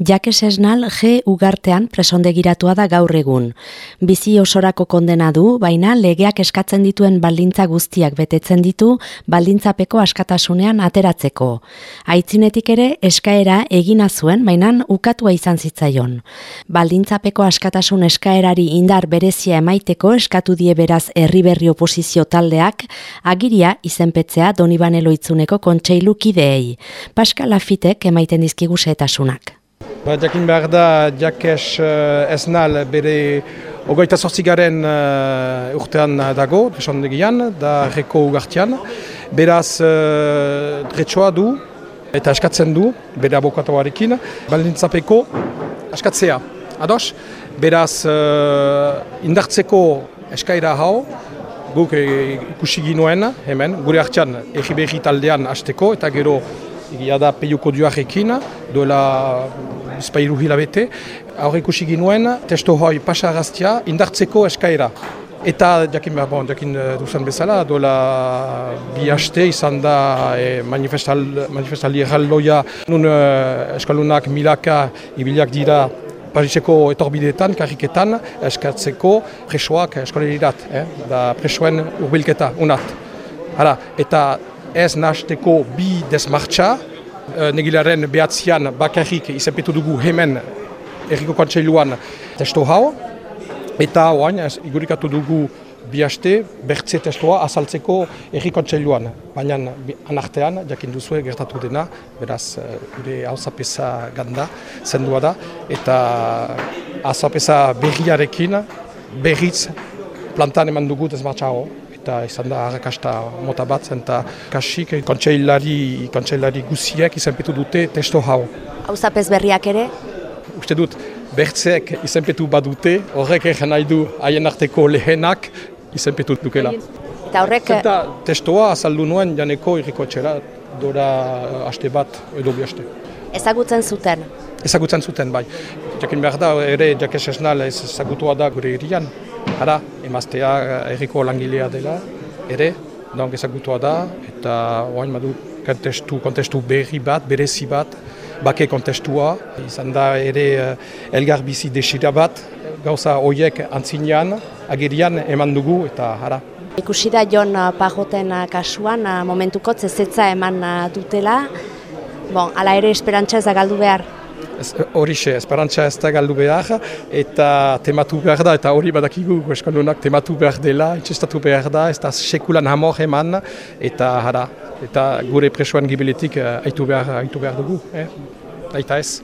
Jakes Esnal G ugartean presondegiratua da gaur egun. Bizi osorako kondena du, baina legeak eskatzen dituen baldintza guztiak betetzen ditu baldintzapeko askatasunean ateratzeko. Aitzinetik ere eskaera egina zuen, baina ukatua izan zitzaion. Baldintzapeko askatasun eskaerari indar berezia emaiteko eskatu die beraz herriberri oposizio taldeak agiria izenpetzea Donibane Loitzuneko kontseilu kideei. Pascal Lafitek emaiten dizkigu setasunak. Ba, jakin behar da, jakes uh, esnal bere ogoita sortzigaren uh, urtean dago, desondegian, da reko ugartian. Beraz, uh, du eta eskatzen du, bere abokatoarekin, baldintzapeko eskatzea. Ados, beraz, uh, indartzeko eskaira hau, guk ikusi ginuen, hemen, gure hartxan, egiberri taldean hasteko eta gero Egia da peiuko duarekin, duela bizpairu hilabete. Hor ikusi ginuen, testo hoi pasa gaztia indartzeko eskaera. Eta jakin bon, jakin eh, duzan bezala, duela bi haste izan da e, manifestal, manifestali erraldoia nun e, eskalunak milaka ibiliak dira Pariseko etorbideetan, karriketan, eskatzeko presoak eskolerirat, eh? da presoen urbilketa, unat. Hala, eta ez nahasteko bi desmartxa, negilaren behatzean bakarrik izapetu dugu hemen erriko kontseiluan testo hau. Eta oain, igurikatu dugu bihaste, bertze testoa azaltzeko erri kontseiluan. Baina anartean, jakin duzue gertatu dena, beraz, eh, gure hauzapesa ganda, zendua da. Eta hauzapesa berriarekin, berriz plantan eman dugu desmartxa hau eta izan da harrakasta mota bat zen eta kasik kontseilari, kontseilari guziek izenpetu dute testo hau. Hau zapez berriak ere? Uste dut, bertzeek izenpetu badute, horrek egin nahi du haien arteko lehenak izenpetu dukela. Eta horrek... Eta testoa azaldu nuen janeko irriko txera, dora haste bat edo bi haste. Ezagutzen zuten? Ezagutzen zuten, bai. Jakin behar da, ere jakes esnal ezagutua da gure irian. Hara, emaztea erriko langilea dela, ere, donk ezagutua da, eta oain madu kontestu, kontestu berri bat, berezi bat, bake kontestua, izan da ere uh, elgar bizi desira bat, gauza horiek antzinean, agerian eman dugu, eta hara. Ikusi da Jon Pajoten kasuan, momentuko zezetza eman dutela, bon, ala ere esperantza ez da galdu behar. Horixe, esperantza ez da galdu behar, eta tematu behar da, eta hori badakigu eskalunak tematu behar dela, itxestatu behar da, ez da sekulan hamor eman, eta hara, eta gure presoan gibiletik haitu behar, behar dugu, eh? Aita ez.